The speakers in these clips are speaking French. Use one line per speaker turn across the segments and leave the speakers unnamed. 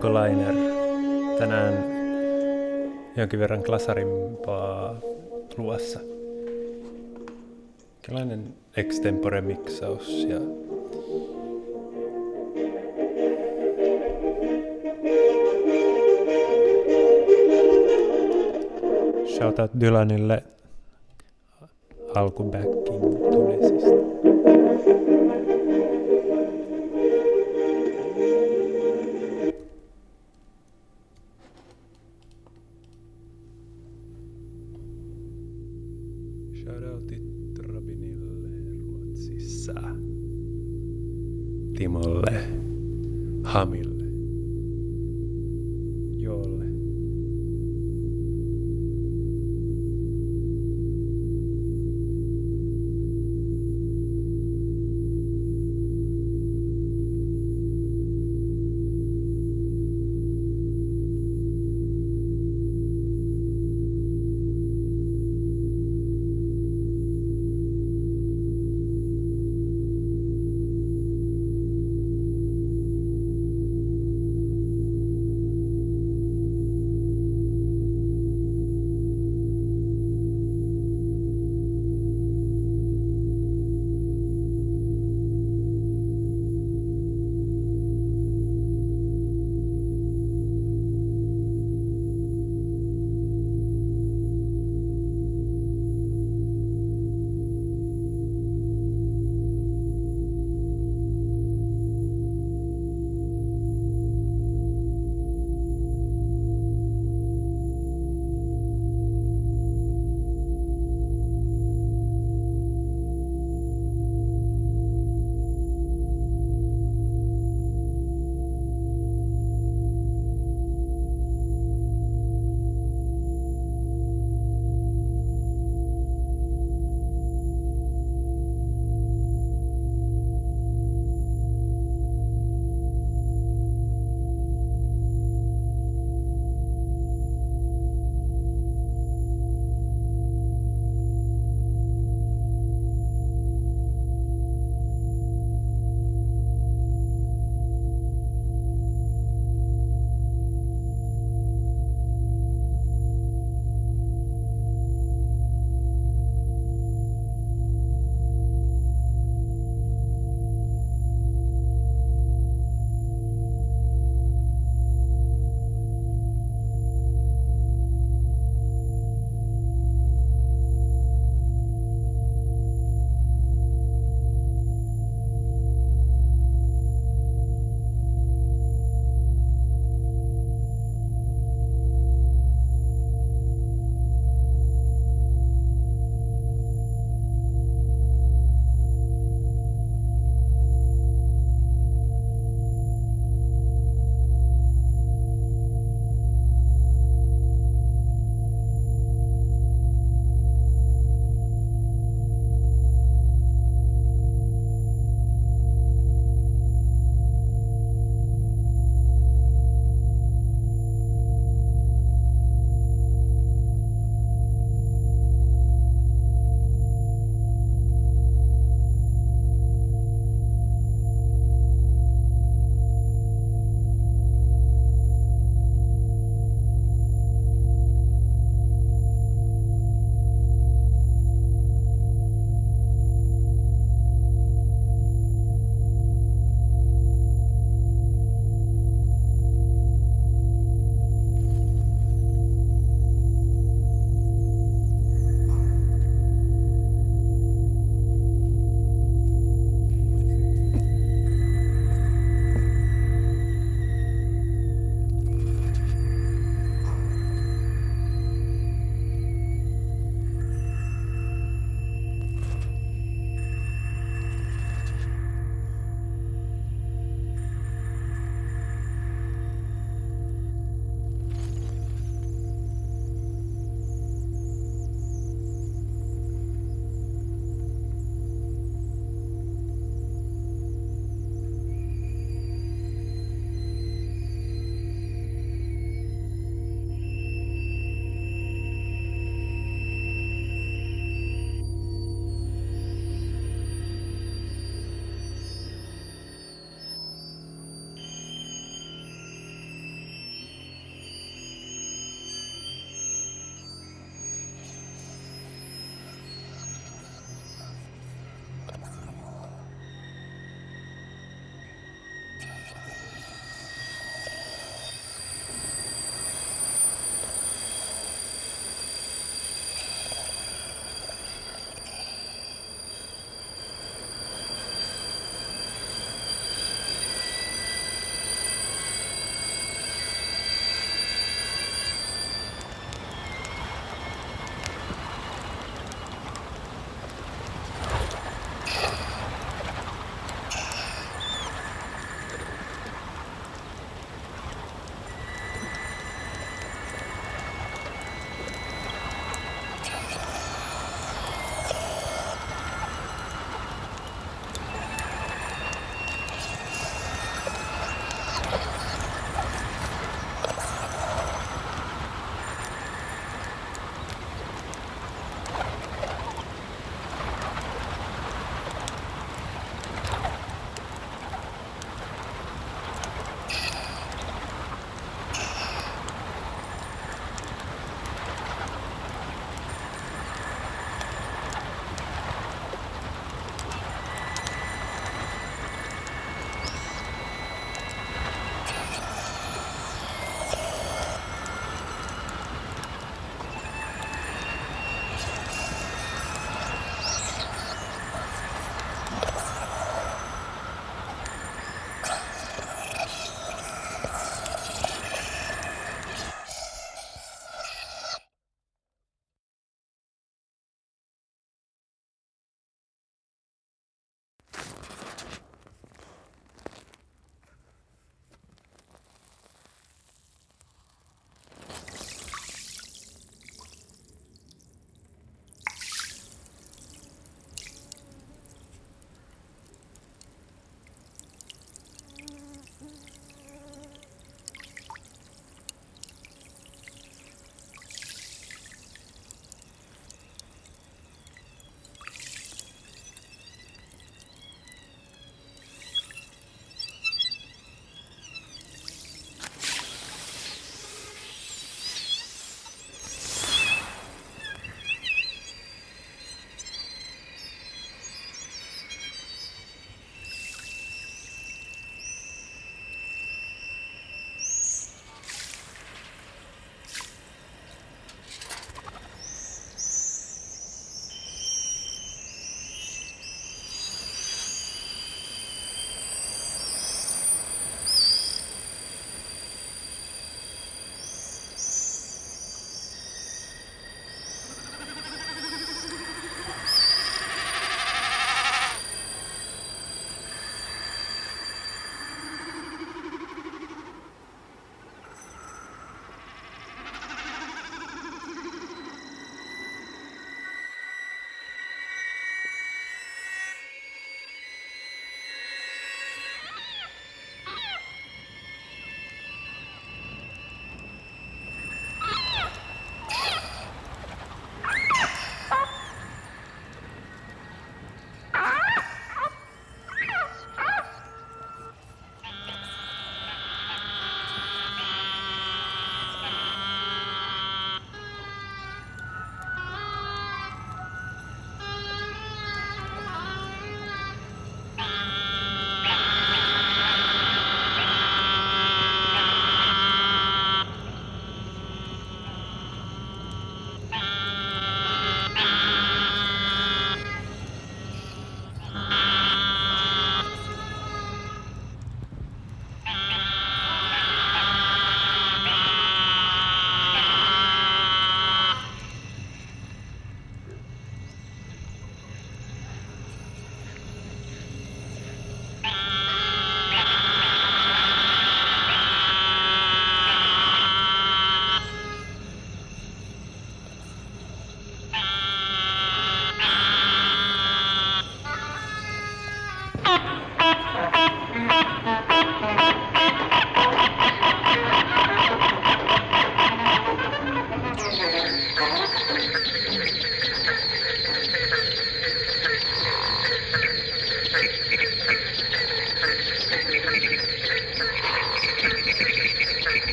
Mirko Lainer. Tänään jonkin verran klasarimpaa luvassa. Tällainen extempore miksaus ja Shoutout Dylanille alkubackin tulisista. Ruotsissa. Timolle. Hamille.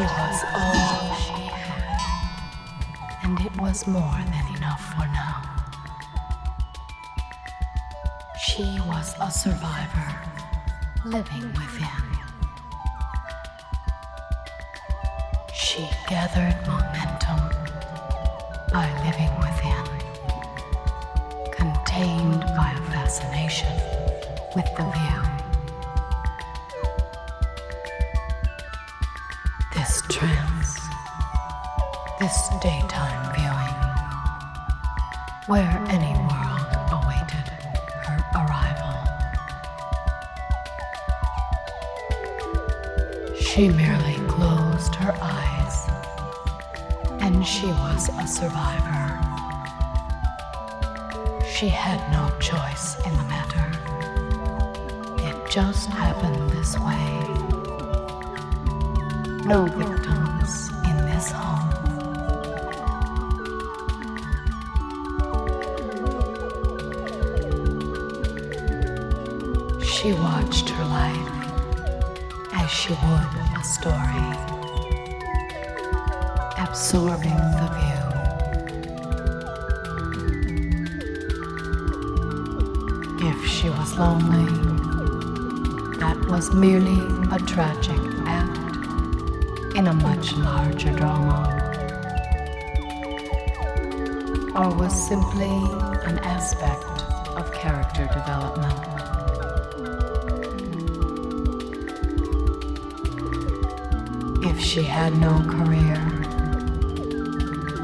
She was all she had, and it was more than enough for now. She was a survivor, living within. She gathered momentum by living within, contained by a fascination with the view. This daytime viewing, where any world awaited her arrival. She merely closed her eyes, and she was a survivor. She had no choice in the matter. It just happened this way. No or was simply an aspect of character development. If she had no career,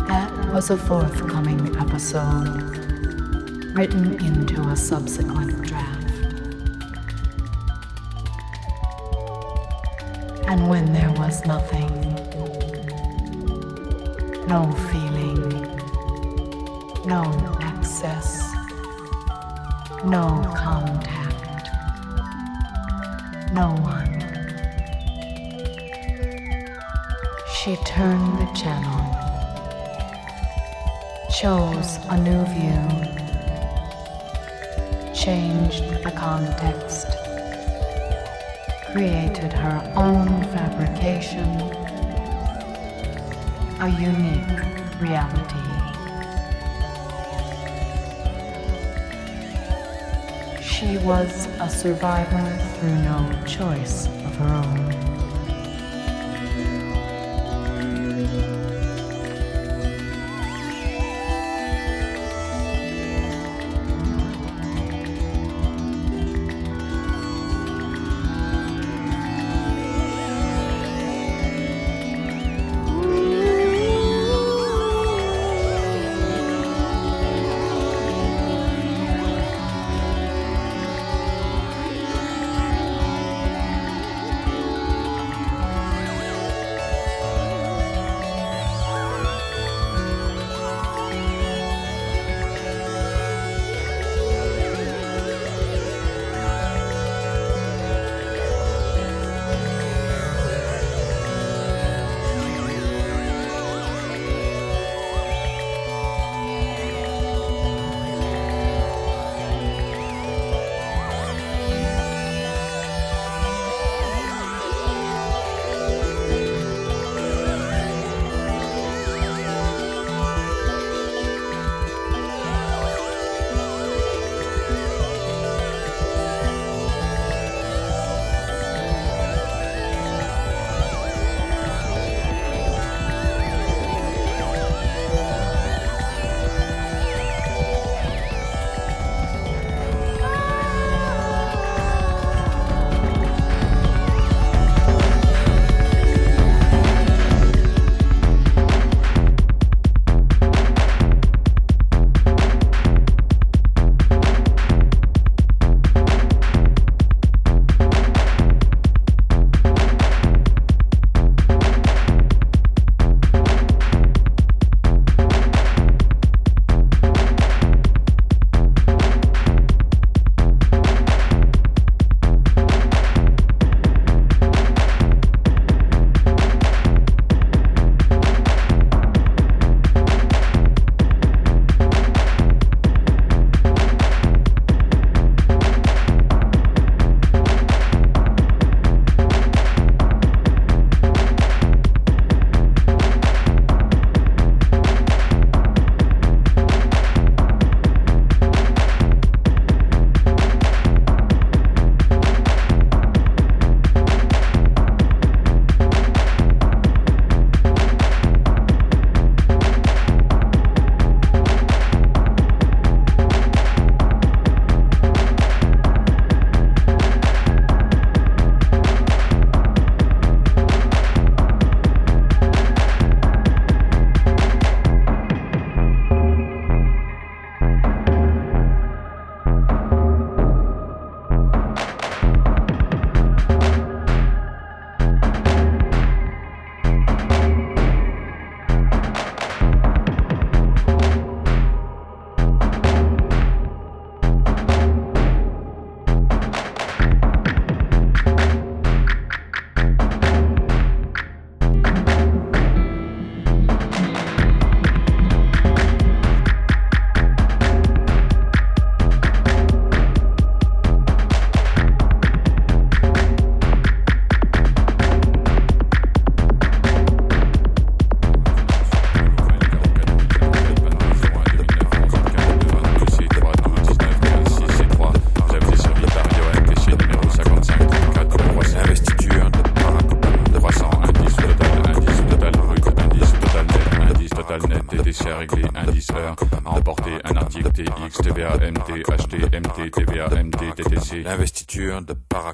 that was a forthcoming episode written into a subsequent draft. And when there was nothing, no feeling, no access, no contact, no one, she turned the channel, chose a new view, changed the context. Created her own fabrication, a unique reality. She was a survivor through no choice of her own.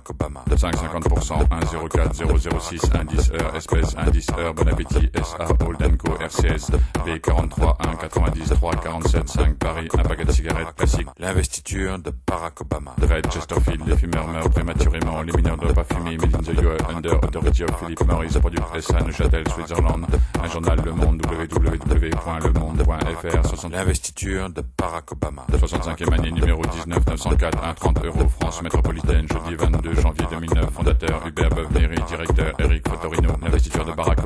Barack Obama.
550%, 104, 006, indice heure, espèce, indice heure, bon appétit, SA, hold 16, B43 1 93 47 5 Paris, un paquet de cigarettes classiques.
L'investiture de Barack Obama.
Dredd, Chesterfield, les fumeurs meurent prématurément, les mineurs pas fumer, Made in the UA, Under, Authority of Philippe Maurice, produit Pressa, Neuchâtel, Switzerland, un journal Le Monde, www.lemonde.fr,
l'investiture de Barack Obama.
65e année numéro 19 904, 130 euros France métropolitaine, jeudi 22 janvier 2009, fondateur Hubert Beuvenéry, directeur Eric Fotorino, l'investiture de Barack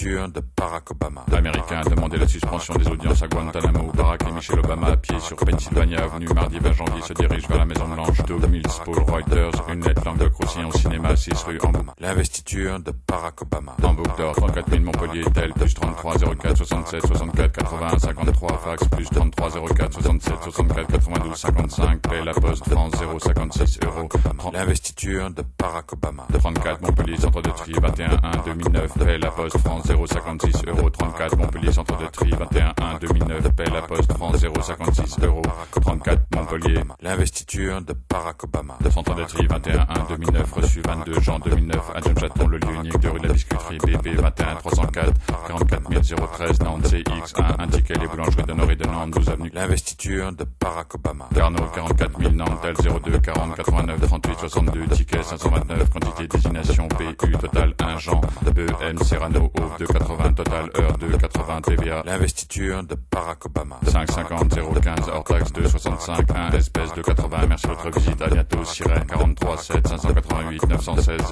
L'investiture de Barack Obama.
Américain a demandé la suspension des audiences à Guantanamo. Barack et Michelle Obama, à pied sur Pennsylvania Avenue, mardi 20 janvier, se dirigent vers la Maison Blanche. Doug Mills, Paul Reuters, une lettre au cinéma, 6 rue Hambourg.
L'investiture de Barack Obama.
Hambourg d'or, 34 000 Montpellier, tel, plus 33 04 67 64 81 53, fax, plus 33 04 67 64 92 55, paie la poste, France 056 euros.
L'investiture de Barack Obama.
34 Montpellier, centre de tri, 21 1 2009, paie la poste, France 056 euros. 34 Montpellier, centre de tri, 21 1 2009, paie la poste, France 056 euros. 34 Montpellier.
L'investiture de Barack Obama.
Centre de tri, 21 1 2009, reçu 22 Jean 2009, adjoint Chaton, le lieu unique de rue de la Biscuiterie, BP 21 304, 44 013, Nantes CX1, indiqué les boulangeries de Nord et de Nantes, 12 avenue.
L'investiture de Barack Obama.
Carnot, 44 000 Nantes, tel 02 40 89 38 62, ticket 529, quantité désignation PU, total 1 Jean, BM Serrano, O 280, total heure 280 TVA.
L'investiture de Barack Obama.
550 015, hors taxe 265, 1 espèce de 80, merci de votre visite, à bientôt, Sirène 43 7 588 916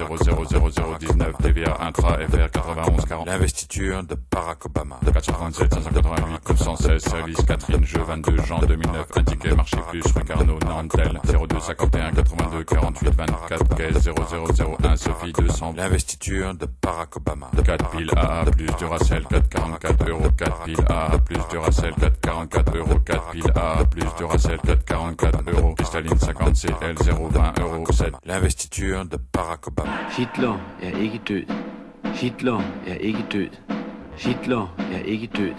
000019, TVA intra FR 91 40.
L'investiture de Barack Obama.
437 588 916, service Catherine, jeu 22 Jean 2009, indiqué marché plus, rue Carnot, Nantel, 02 51 82 48 24, caisse 0001, Sophie 200.
L'investiture de Barack Obama.
4 piles AA plus Duracell 444 euros, 4 piles AA plus Duracell 444 euros, 4 piles AA plus Duracell 444 euros, cristalline 50 CL 020 euros, 7.
L'investiture de Barack Obama.
Hitler er ikke død. Hitler er ikke død. Hitler er ikke død.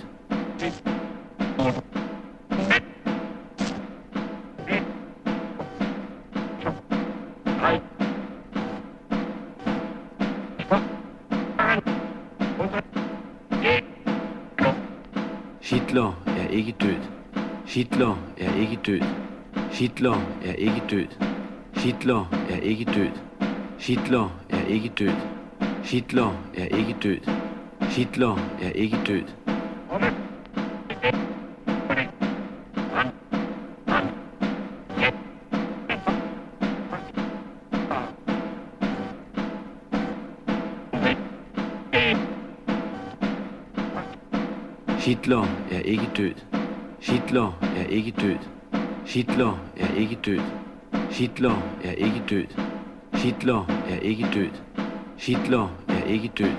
Hitler er ikke død. Hitler er ikke død. Hitler er ikke død. Hitler er ikke død. Hitler er ikke død. Hitler er ikke død. Hitler er ikke død. Hitler er ikke død. Hitler er ikke død. Hitler er ikke død. Hitler er ikke død. Hitler er ikke død. Hitler er ikke død.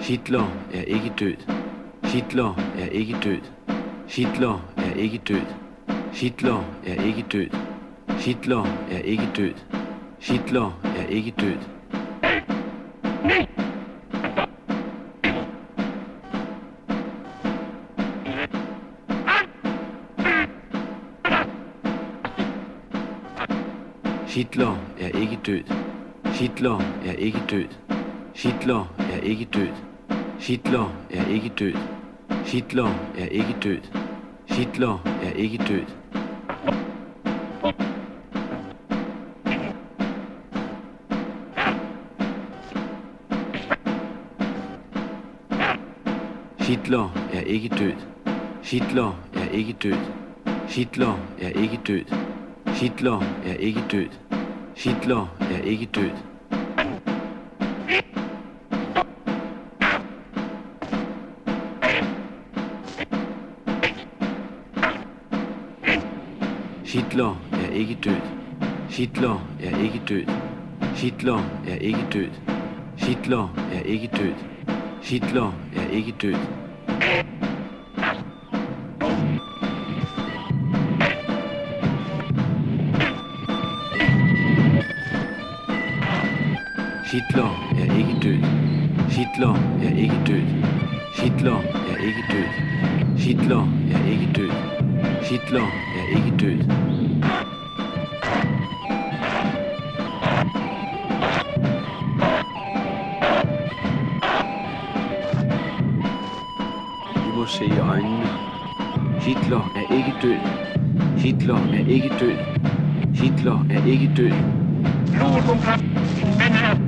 Hitler er ikke død. Hitler er ikke død. Hitler er ikke død. Hitler er ikke død. Hitler er ikke død. Hitler er ikke død. Hitler er ikke død. Hitler er ikke død. Hitler er ikke død. Hitler er ikke død. Hitler er ikke død. Hitler er ikke død. Hitler er ikke død. Hitler er ikke død. Hitler er ikke død. Hitler er ikke død. Hitler er ikke død. Hitler er ikke død. Hitler er ikke død. Hitler er ikke død. Hitler er ikke død. Hitler er ikke død. Hitler er ikke død. Hitler er ikke død. Hitler er ikke død. Hitler er ikke død. Hitler er ikke død. Vi må se i øjnene. Hitler er ikke død. Hitler er ikke død. Hitler er ikke død.
coming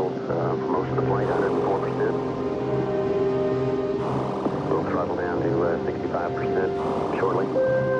uh, for most of the
flight, 104%. We'll throttle down to uh, 65% shortly.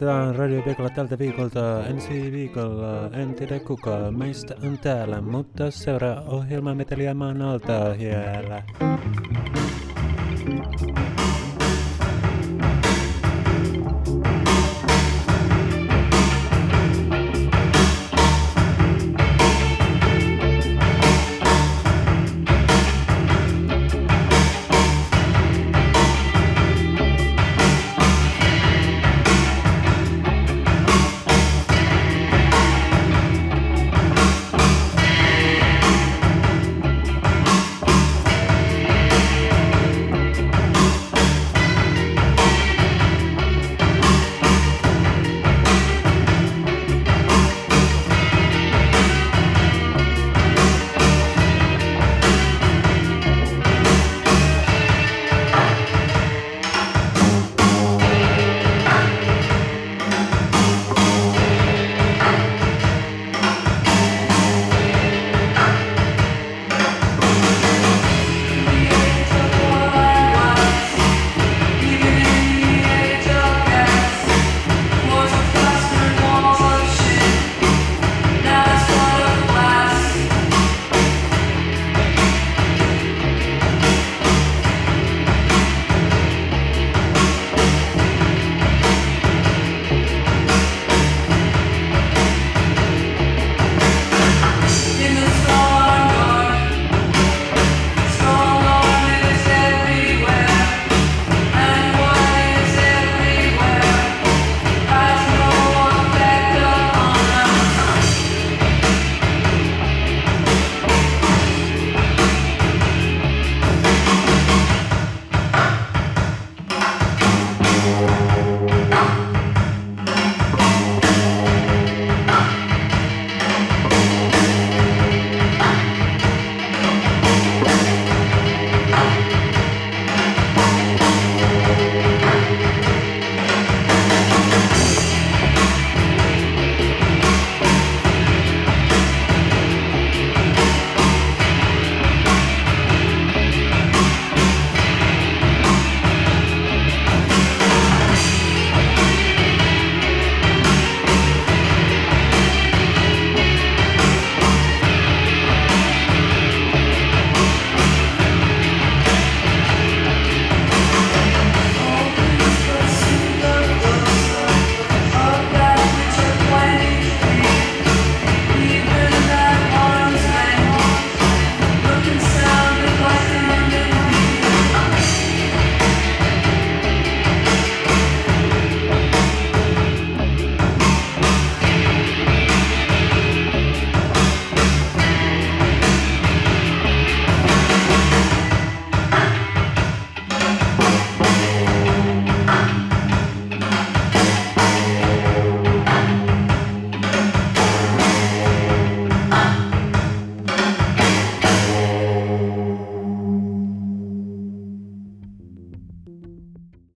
Ja tähän lopetetaan radioviikolla tältä viikolta. Ensi viikolla en tiedä kuka meistä on täällä, mutta seuraa ohjelmaa meteliä maan alta siellä.